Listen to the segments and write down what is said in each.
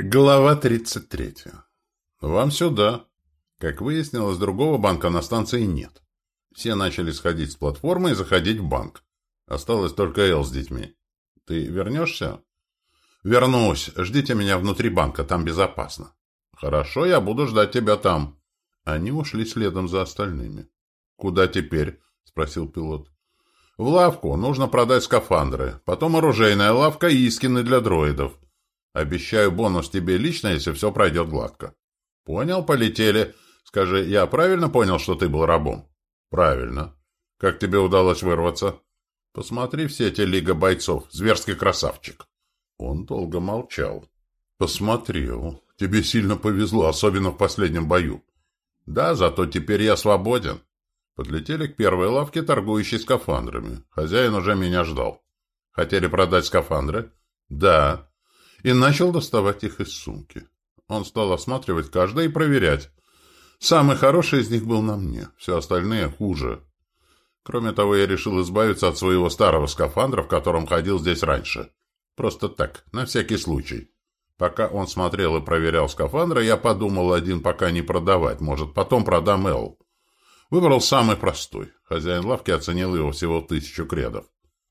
Глава 33. Вам сюда. Как выяснилось, другого банка на станции нет. Все начали сходить с платформы и заходить в банк. Осталось только Эл с детьми. Ты вернешься? Вернусь. Ждите меня внутри банка, там безопасно. Хорошо, я буду ждать тебя там. Они ушли следом за остальными. Куда теперь? Спросил пилот. В лавку. Нужно продать скафандры. Потом оружейная лавка и искины для дроидов. Обещаю бонус тебе лично, если все пройдет гладко. Понял, полетели. Скажи, я правильно понял, что ты был рабом? Правильно. Как тебе удалось вырваться? Посмотри все эти лига бойцов. Зверский красавчик. Он долго молчал. Посмотрел. Тебе сильно повезло, особенно в последнем бою. Да, зато теперь я свободен. Подлетели к первой лавке, торгующей скафандрами. Хозяин уже меня ждал. Хотели продать скафандры? Да и начал доставать их из сумки. Он стал осматривать каждое и проверять. Самый хороший из них был на мне, все остальные хуже. Кроме того, я решил избавиться от своего старого скафандра, в котором ходил здесь раньше. Просто так, на всякий случай. Пока он смотрел и проверял скафандры, я подумал один пока не продавать, может, потом продам Эл. Выбрал самый простой. Хозяин лавки оценил его всего тысячу кредов.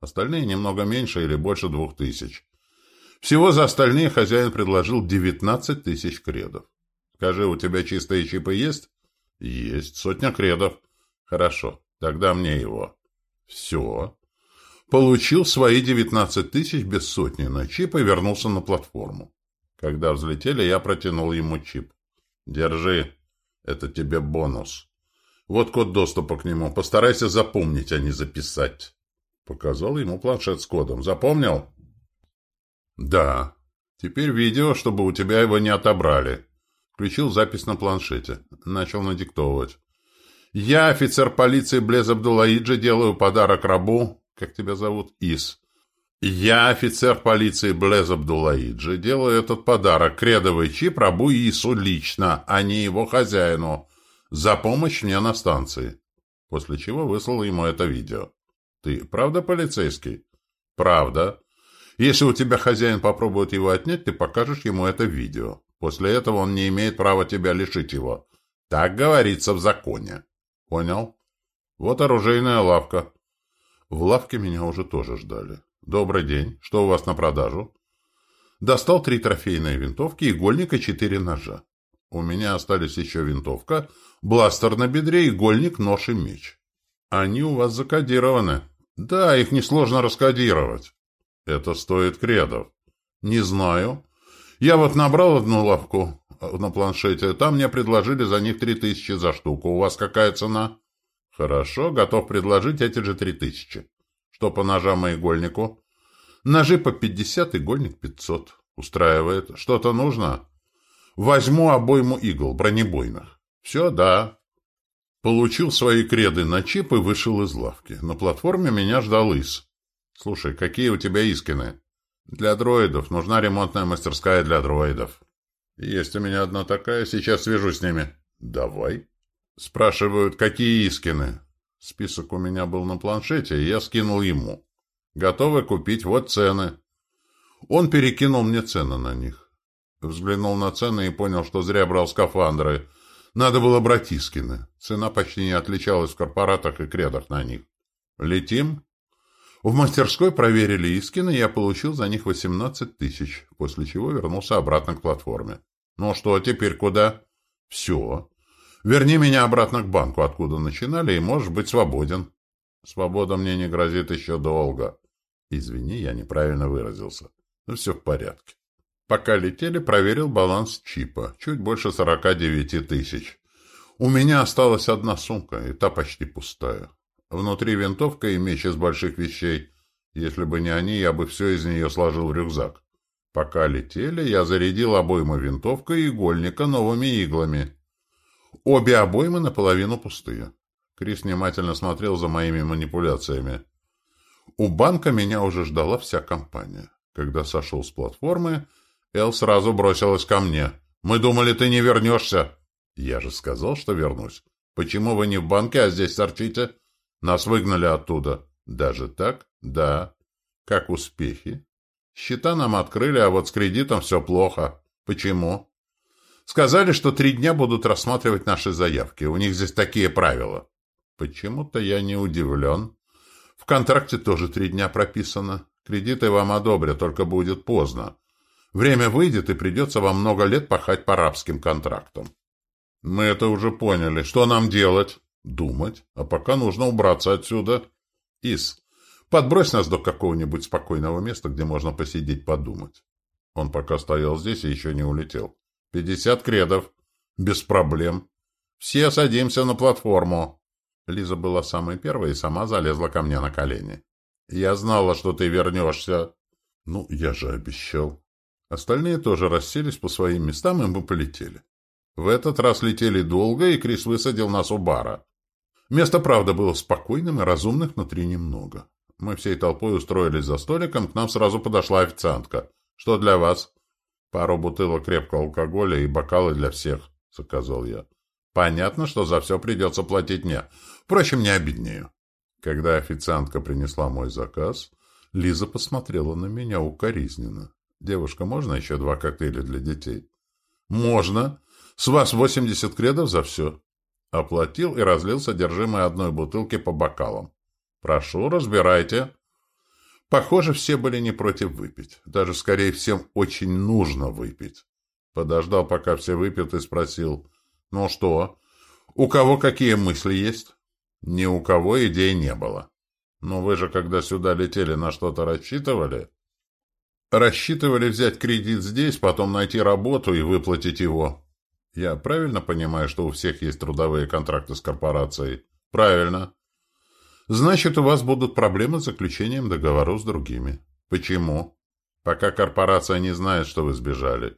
Остальные немного меньше или больше двух тысяч. Всего за остальные хозяин предложил 19 тысяч кредов. Скажи, у тебя чистые чипы есть? Есть, сотня кредов. Хорошо, тогда мне его. Все. Получил свои 19 тысяч без сотни на чип и вернулся на платформу. Когда взлетели, я протянул ему чип. Держи, это тебе бонус. Вот код доступа к нему. Постарайся запомнить, а не записать. Показал ему планшет с кодом. Запомнил? «Да. Теперь видео, чтобы у тебя его не отобрали». Включил запись на планшете. Начал надиктовывать. «Я, офицер полиции Блез Абдулаиджи, делаю подарок рабу...» «Как тебя зовут?» «Ис». «Я, офицер полиции Блез Абдулаиджи, делаю этот подарок, кредовый чип рабу Ису лично, а не его хозяину, за помощь мне на станции». После чего выслал ему это видео. «Ты правда полицейский?» «Правда. Если у тебя хозяин попробует его отнять, ты покажешь ему это видео. После этого он не имеет права тебя лишить его. Так говорится в законе. Понял? Вот оружейная лавка. В лавке меня уже тоже ждали. Добрый день. Что у вас на продажу? Достал три трофейные винтовки, игольник и четыре ножа. У меня остались еще винтовка, бластер на бедре, игольник, нож и меч. Они у вас закодированы. Да, их несложно раскодировать. Это стоит кредов. Не знаю. Я вот набрал одну лавку э, на планшете. Там мне предложили за них три тысячи за штуку. У вас какая цена? Хорошо, готов предложить эти же три тысячи. Что по ножам и игольнику? Ножи по пятьдесят, игольник пятьсот. Устраивает. Что-то нужно? Возьму обойму игл, бронебойных. Все, да. Получил свои креды на чип и вышел из лавки. На платформе меня ждал Ис. «Слушай, какие у тебя искины?» «Для дроидов. Нужна ремонтная мастерская для дроидов». «Есть у меня одна такая. Сейчас свяжусь с ними». «Давай». Спрашивают, какие искины. Список у меня был на планшете, и я скинул ему. Готовы купить, вот цены. Он перекинул мне цены на них. Взглянул на цены и понял, что зря брал скафандры. Надо было брать искины. Цена почти не отличалась в корпоратах и кредах на них. «Летим?» В мастерской проверили Искины, я получил за них 18 тысяч, после чего вернулся обратно к платформе. Ну что, теперь куда? Все. Верни меня обратно к банку, откуда начинали, и можешь быть свободен. Свобода мне не грозит еще долго. Извини, я неправильно выразился. Ну, все в порядке. Пока летели, проверил баланс чипа. Чуть больше 49 тысяч. У меня осталась одна сумка, и та почти пустая. Внутри винтовка и меч из больших вещей. Если бы не они, я бы все из нее сложил в рюкзак. Пока летели, я зарядил обоймы винтовка и игольника новыми иглами. Обе обоймы наполовину пустые. Крис внимательно смотрел за моими манипуляциями. У банка меня уже ждала вся компания. Когда сошел с платформы, Эл сразу бросилась ко мне. «Мы думали, ты не вернешься». «Я же сказал, что вернусь. Почему вы не в банке, а здесь торчите?» Нас выгнали оттуда. Даже так? Да. Как успехи? Счета нам открыли, а вот с кредитом все плохо. Почему? Сказали, что три дня будут рассматривать наши заявки. У них здесь такие правила. Почему-то я не удивлен. В контракте тоже три дня прописано. Кредиты вам одобрят, только будет поздно. Время выйдет, и придется вам много лет пахать по рабским контрактам. Мы это уже поняли. Что нам делать? Думать. А пока нужно убраться отсюда. Ис, подбрось нас до какого-нибудь спокойного места, где можно посидеть подумать. Он пока стоял здесь и еще не улетел. Пятьдесят кредов. Без проблем. Все садимся на платформу. Лиза была самой первой и сама залезла ко мне на колени. Я знала, что ты вернешься. Ну, я же обещал. Остальные тоже расселись по своим местам, и мы полетели. В этот раз летели долго, и Крис высадил нас у бара. Место, правда, было спокойным, и разумных внутри немного. Мы всей толпой устроились за столиком, к нам сразу подошла официантка. «Что для вас?» «Пару бутылок крепкого алкоголя и бокалы для всех», — заказал я. «Понятно, что за все придется платить мне. Впрочем, не обиднее». Когда официантка принесла мой заказ, Лиза посмотрела на меня укоризненно. «Девушка, можно еще два коктейля для детей?» «Можно. С вас восемьдесят кредов за все». Оплатил и разлил содержимое одной бутылки по бокалам. «Прошу, разбирайте». Похоже, все были не против выпить. Даже, скорее, всем очень нужно выпить. Подождал, пока все выпьют, и спросил. «Ну что? У кого какие мысли есть?» «Ни у кого идей не было». «Но вы же, когда сюда летели, на что-то рассчитывали?» Рассчитывали взять кредит здесь, потом найти работу и выплатить его. Я правильно понимаю, что у всех есть трудовые контракты с корпорацией? Правильно. Значит, у вас будут проблемы с заключением договоров с другими. Почему? Пока корпорация не знает, что вы сбежали.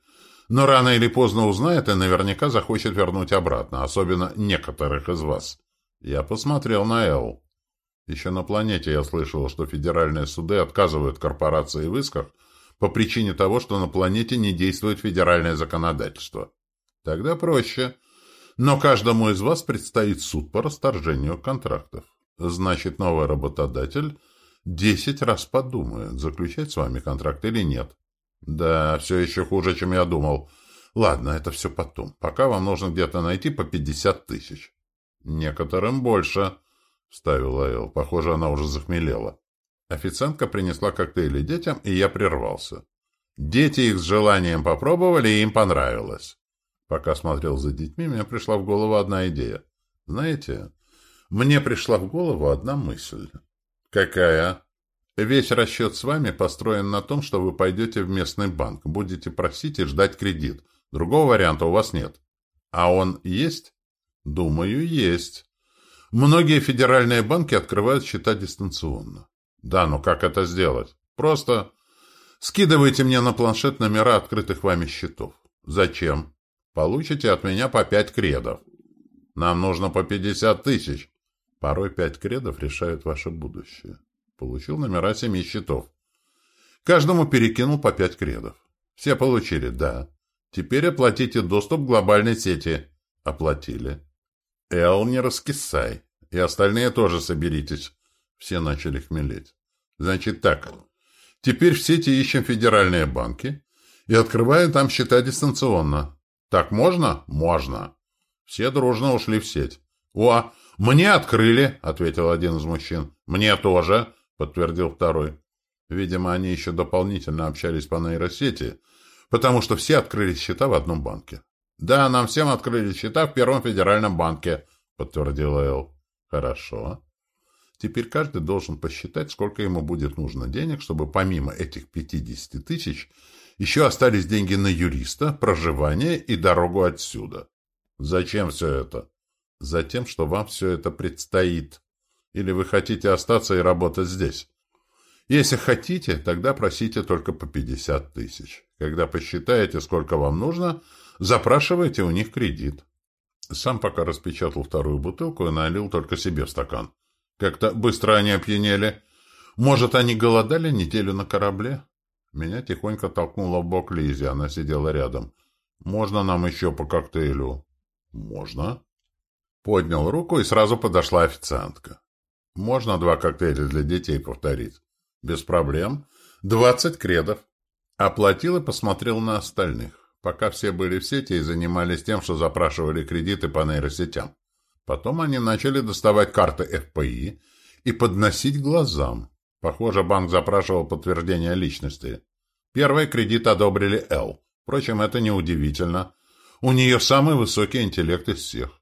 Но рано или поздно узнает и наверняка захочет вернуть обратно, особенно некоторых из вас. Я посмотрел на Эл. Еще на планете я слышал, что федеральные суды отказывают корпорации в исках, по причине того, что на планете не действует федеральное законодательство. Тогда проще. Но каждому из вас предстоит суд по расторжению контрактов. Значит, новый работодатель десять раз подумает, заключать с вами контракт или нет. Да, все еще хуже, чем я думал. Ладно, это все потом. Пока вам нужно где-то найти по пятьдесят тысяч. Некоторым больше, — вставила Эл. Похоже, она уже захмелела. Официантка принесла коктейли детям, и я прервался. Дети их с желанием попробовали, и им понравилось. Пока смотрел за детьми, мне пришла в голову одна идея. Знаете, мне пришла в голову одна мысль. Какая? Весь расчет с вами построен на том, что вы пойдете в местный банк, будете просить и ждать кредит. Другого варианта у вас нет. А он есть? Думаю, есть. Многие федеральные банки открывают счета дистанционно. Да, но как это сделать? Просто скидывайте мне на планшет номера открытых вами счетов. Зачем? Получите от меня по пять кредов. Нам нужно по пятьдесят тысяч. Порой пять кредов решают ваше будущее. Получил номера семи счетов. Каждому перекинул по пять кредов. Все получили, да. Теперь оплатите доступ к глобальной сети. Оплатили. Эл, не раскисай. И остальные тоже соберитесь. Все начали хмелеть. Значит так. Теперь в сети ищем федеральные банки и открываем там счета дистанционно. Так можно? Можно. Все дружно ушли в сеть. О, мне открыли, ответил один из мужчин. Мне тоже, подтвердил второй. Видимо, они еще дополнительно общались по нейросети, потому что все открыли счета в одном банке. Да, нам всем открыли счета в Первом федеральном банке, подтвердила Эл. Хорошо. Теперь каждый должен посчитать, сколько ему будет нужно денег, чтобы помимо этих 50 тысяч еще остались деньги на юриста, проживание и дорогу отсюда. Зачем все это? Затем, что вам все это предстоит. Или вы хотите остаться и работать здесь? Если хотите, тогда просите только по 50 тысяч. Когда посчитаете, сколько вам нужно, запрашивайте у них кредит. Сам пока распечатал вторую бутылку и налил только себе стакан. Как-то быстро они опьянели. Может, они голодали неделю на корабле? Меня тихонько толкнула в бок Лизи, она сидела рядом. «Можно нам еще по коктейлю?» «Можно». Поднял руку, и сразу подошла официантка. «Можно два коктейля для детей повторить?» «Без проблем. Двадцать кредов». Оплатил и посмотрел на остальных. пока все были в сети и занимались тем, что запрашивали кредиты по нейросетям. Потом они начали доставать карты ФПИ и подносить глазам. Похоже, банк запрашивал подтверждение личности. Первый кредит одобрили Л. Впрочем, это неудивительно. У нее самый высокий интеллект из всех.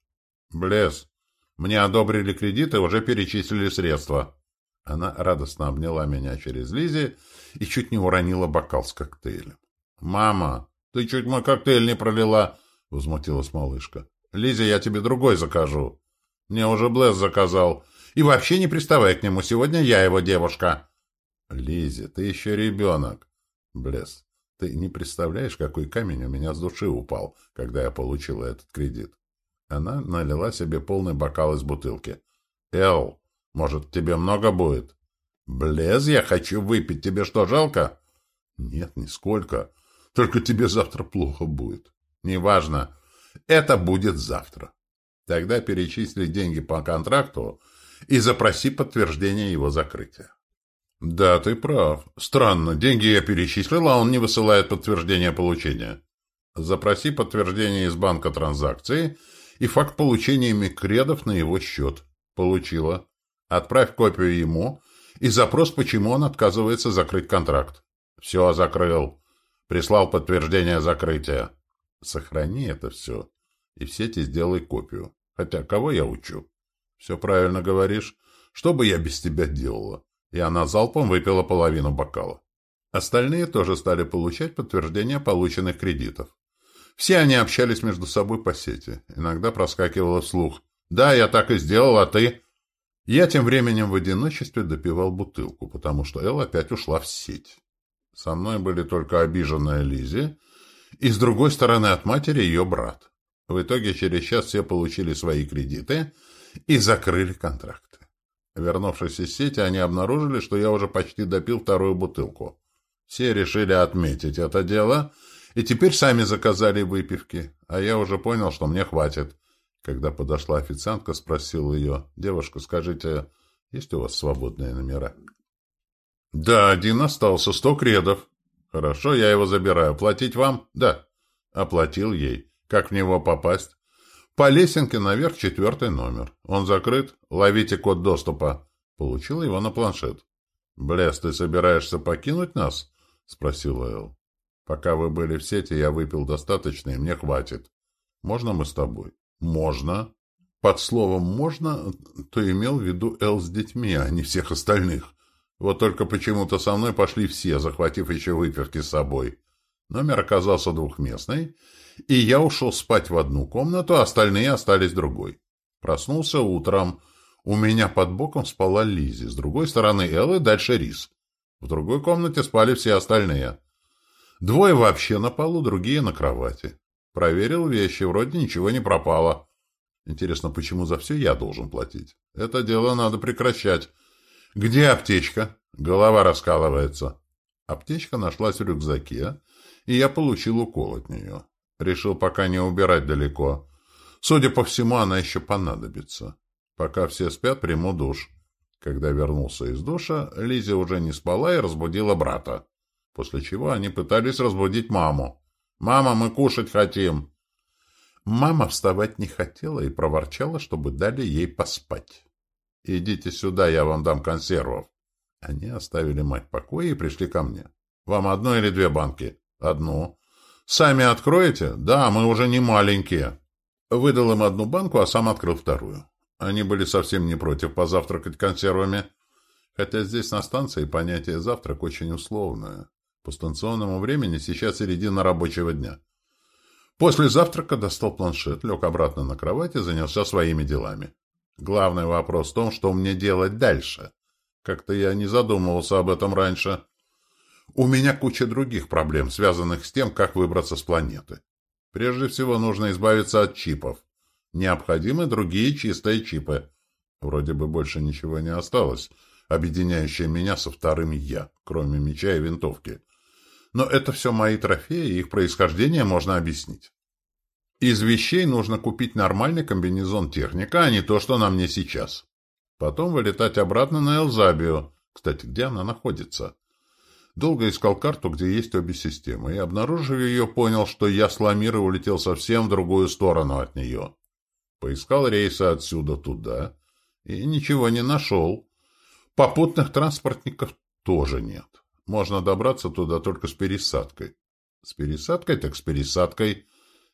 Блес, мне одобрили кредит и уже перечислили средства. Она радостно обняла меня через Лизи и чуть не уронила бокал с коктейлем. «Мама, ты чуть мой коктейль не пролила!» — возмутилась малышка. «Лизе, я тебе другой закажу. Мне уже Блэс заказал. И вообще не приставай к нему, сегодня я его девушка». «Лизе, ты еще ребенок». «Блэс, ты не представляешь, какой камень у меня с души упал, когда я получила этот кредит». Она налила себе полный бокал из бутылки. «Эл, может, тебе много будет?» «Блез, я хочу выпить. Тебе что, жалко?» «Нет, нисколько. Только тебе завтра плохо будет». «Неважно. Это будет завтра. Тогда перечисли деньги по контракту и запроси подтверждение его закрытия». «Да, ты прав. Странно. Деньги я перечислил, а он не высылает подтверждение получения. Запроси подтверждение из банка транзакции и факт получения микредов на его счет. Получила. Отправь копию ему и запрос, почему он отказывается закрыть контракт. Все, закрыл. Прислал подтверждение закрытия. Сохрани это все. И в сети сделай копию. Хотя, кого я учу? Все правильно говоришь. Что бы я без тебя делала? И она залпом выпила половину бокала. Остальные тоже стали получать подтверждение полученных кредитов. Все они общались между собой по сети. Иногда проскакивало вслух. «Да, я так и сделал, а ты?» Я тем временем в одиночестве допивал бутылку, потому что Эл опять ушла в сеть. Со мной были только обиженная Лизи и, с другой стороны, от матери ее брат. В итоге через час все получили свои кредиты и закрыли контракты. Вернувшись из сети, они обнаружили, что я уже почти допил вторую бутылку. Все решили отметить это дело, и теперь сами заказали выпивки, а я уже понял, что мне хватит. Когда подошла официантка, спросил ее, «Девушка, скажите, есть у вас свободные номера?» «Да, один остался, сто кредов». «Хорошо, я его забираю. Платить вам?» «Да». Оплатил ей. «Как в него попасть?» «По лесенке наверх четвертый номер. Он закрыт. Ловите код доступа». Получил его на планшет. «Блес, ты собираешься покинуть нас?» — спросил Эл. «Пока вы были в сети, я выпил достаточно, и мне хватит. Можно мы с тобой?» «Можно». Под словом «можно» то имел в виду Эл с детьми, а не всех остальных. Вот только почему-то со мной пошли все, захватив еще выпивки с собой. Номер оказался двухместный, и я ушел спать в одну комнату, а остальные остались в другой. Проснулся утром. У меня под боком спала Лизи, с другой стороны Эл и дальше Рис. В другой комнате спали все остальные. Двое вообще на полу, другие на кровати. Проверил вещи, вроде ничего не пропало. Интересно, почему за все я должен платить? Это дело надо прекращать. Где аптечка? Голова раскалывается. Аптечка нашлась в рюкзаке, и я получил укол от нее. Решил пока не убирать далеко. Судя по всему, она еще понадобится. Пока все спят, приму душ. Когда вернулся из душа, Лиза уже не спала и разбудила брата. После чего они пытались разбудить маму. «Мама, мы кушать хотим!» Мама вставать не хотела и проворчала, чтобы дали ей поспать. «Идите сюда, я вам дам консервов». Они оставили мать в покое и пришли ко мне. «Вам одну или две банки?» «Одну». «Сами откроете?» «Да, мы уже не маленькие». Выдал им одну банку, а сам открыл вторую. Они были совсем не против позавтракать консервами. Хотя здесь на станции понятие «завтрак» очень условное. По станционному времени сейчас середина рабочего дня. После завтрака достал планшет, лег обратно на кровать и занялся своими делами. Главный вопрос в том, что мне делать дальше. Как-то я не задумывался об этом раньше. У меня куча других проблем, связанных с тем, как выбраться с планеты. Прежде всего нужно избавиться от чипов. Необходимы другие чистые чипы. Вроде бы больше ничего не осталось, объединяющее меня со вторым «я», кроме меча и винтовки но это все мои трофеи, и их происхождение можно объяснить. Из вещей нужно купить нормальный комбинезон техника, а не то, что на мне сейчас. Потом вылетать обратно на Элзабио. Кстати, где она находится? Долго искал карту, где есть обе системы, и, обнаружив ее, понял, что я с Ламирой улетел совсем в другую сторону от нее. Поискал рейсы отсюда туда и ничего не нашел. Попутных транспортников тоже нет. Можно добраться туда только с пересадкой. С пересадкой так с пересадкой.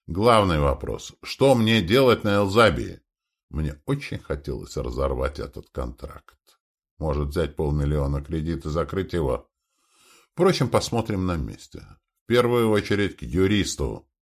Главный вопрос. Что мне делать на Элзабии? Мне очень хотелось разорвать этот контракт. Может, взять полмиллиона кредит и закрыть его? Впрочем, посмотрим на месте. В первую очередь к юристу.